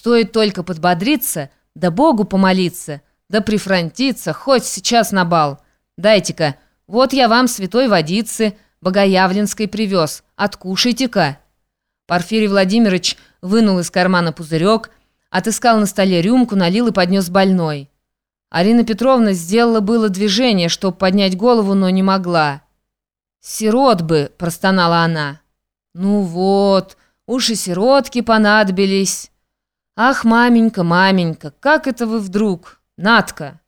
Стоит только подбодриться, да Богу помолиться, да прифронтиться, хоть сейчас на бал. Дайте-ка, вот я вам святой водицы богоявленской привез, откушайте-ка». Порфирий Владимирович вынул из кармана пузырек, отыскал на столе рюмку, налил и поднес больной. Арина Петровна сделала было движение, чтобы поднять голову, но не могла. «Сирот бы!» – простонала она. «Ну вот, уж и сиротки понадобились». «Ах, маменька, маменька, как это вы вдруг? Натка!»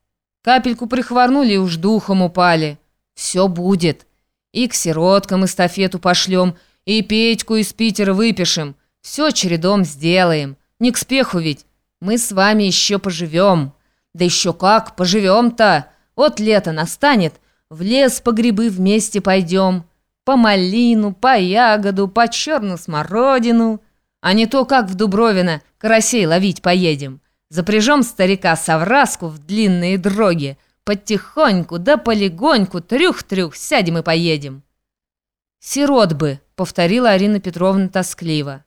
Капельку прихворнули и уж духом упали. «Все будет. И к сироткам эстафету пошлем, и Петьку из Питера выпишем. Все чередом сделаем. Не к спеху ведь. Мы с вами еще поживем». Да еще как, поживем-то. Вот лето настанет, в лес по грибы вместе пойдем. По малину, по ягоду, по черную смородину. А не то, как в Дубровино карасей ловить поедем. Запряжем старика совраску в длинные дроги. Потихоньку, да полегоньку, трюх-трюх, сядем и поедем. «Сирот бы», — повторила Арина Петровна тоскливо.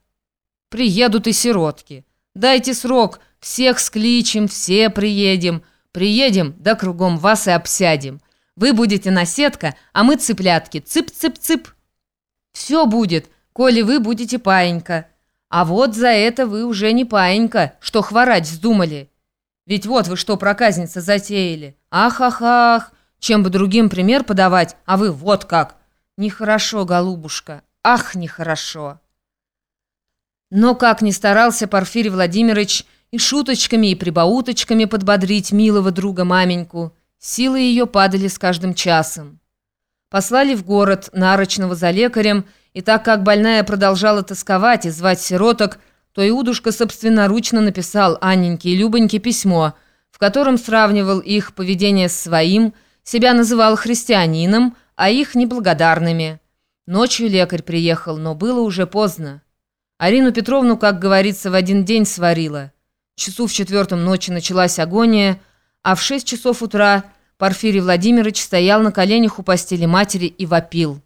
«Приедут и сиротки. Дайте срок, всех скличем, все приедем. Приедем, да кругом вас и обсядем. Вы будете наседка, а мы цыплятки. Цып-цып-цып. Все будет, коли вы будете паинька. А вот за это вы уже не паинька, что хворать вздумали. Ведь вот вы что, проказница, затеяли. Ах-ах-ах, чем бы другим пример подавать, а вы вот как. Нехорошо, голубушка, ах, нехорошо. Но как ни старался Порфирий Владимирович, и шуточками, и прибауточками подбодрить милого друга маменьку. Силы ее падали с каждым часом. Послали в город нарочного за лекарем, и так как больная продолжала тосковать и звать сироток, то Иудушка собственноручно написал Анненьке и Любоньке письмо, в котором сравнивал их поведение с своим, себя называл христианином, а их неблагодарными. Ночью лекарь приехал, но было уже поздно. Арину Петровну, как говорится, в один день сварила. Часу в четвертом ночи началась агония, а в шесть часов утра Порфирий Владимирович стоял на коленях у постели матери и вопил.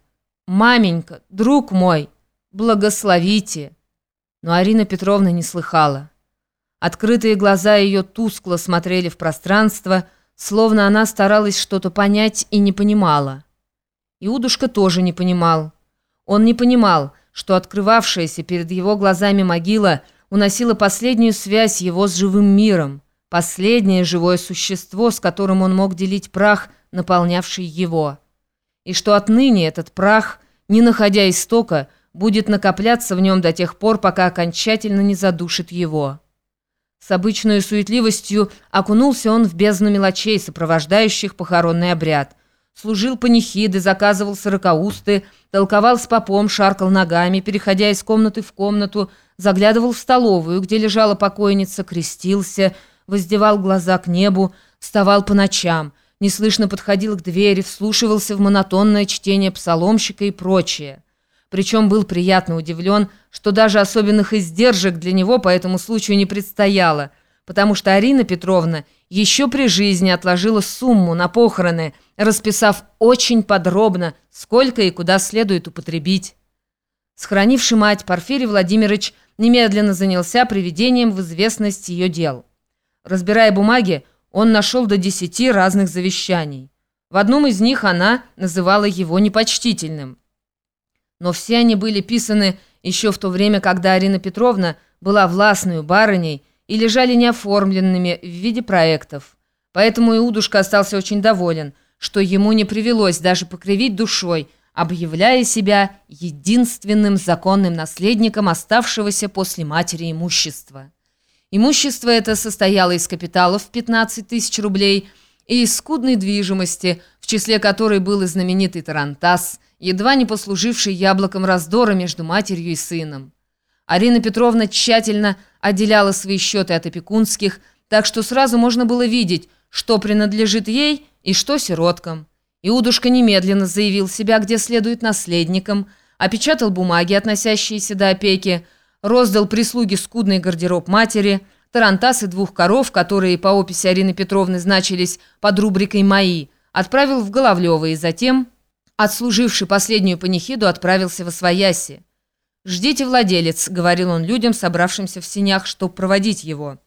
«Маменька, друг мой, благословите!» Но Арина Петровна не слыхала. Открытые глаза ее тускло смотрели в пространство, словно она старалась что-то понять и не понимала. Иудушка тоже не понимал. Он не понимал, что открывавшаяся перед его глазами могила – уносила последнюю связь его с живым миром, последнее живое существо, с которым он мог делить прах, наполнявший его. И что отныне этот прах, не находя истока, будет накопляться в нем до тех пор, пока окончательно не задушит его. С обычной суетливостью окунулся он в бездну мелочей, сопровождающих похоронный обряд. Служил панихиды, заказывал сорокаусты, толковал с попом, шаркал ногами, переходя из комнаты в комнату, заглядывал в столовую, где лежала покойница, крестился, воздевал глаза к небу, вставал по ночам, неслышно подходил к двери, вслушивался в монотонное чтение псаломщика и прочее. Причем был приятно удивлен, что даже особенных издержек для него по этому случаю не предстояло, потому что Арина Петровна еще при жизни отложила сумму на похороны, расписав очень подробно, сколько и куда следует употребить. Схоронивший мать, Порфирий Владимирович немедленно занялся приведением в известность ее дел. Разбирая бумаги, он нашел до десяти разных завещаний. В одном из них она называла его непочтительным. Но все они были писаны еще в то время, когда Арина Петровна была властной барыней и лежали неоформленными в виде проектов. Поэтому Иудушка остался очень доволен, что ему не привелось даже покривить душой – объявляя себя единственным законным наследником оставшегося после матери имущества. Имущество это состояло из капиталов в 15 тысяч рублей и из скудной движимости, в числе которой был и знаменитый Тарантас, едва не послуживший яблоком раздора между матерью и сыном. Арина Петровна тщательно отделяла свои счеты от опекунских, так что сразу можно было видеть, что принадлежит ей и что сироткам. Иудушка немедленно заявил себя, где следует наследником, опечатал бумаги, относящиеся до опеки, роздал прислуге скудный гардероб матери, тарантасы двух коров, которые по описи Арины Петровны значились под рубрикой «Мои», отправил в Головлево и затем, отслуживший последнюю панихиду, отправился в Освояси. «Ждите, владелец», — говорил он людям, собравшимся в синях, чтобы проводить его.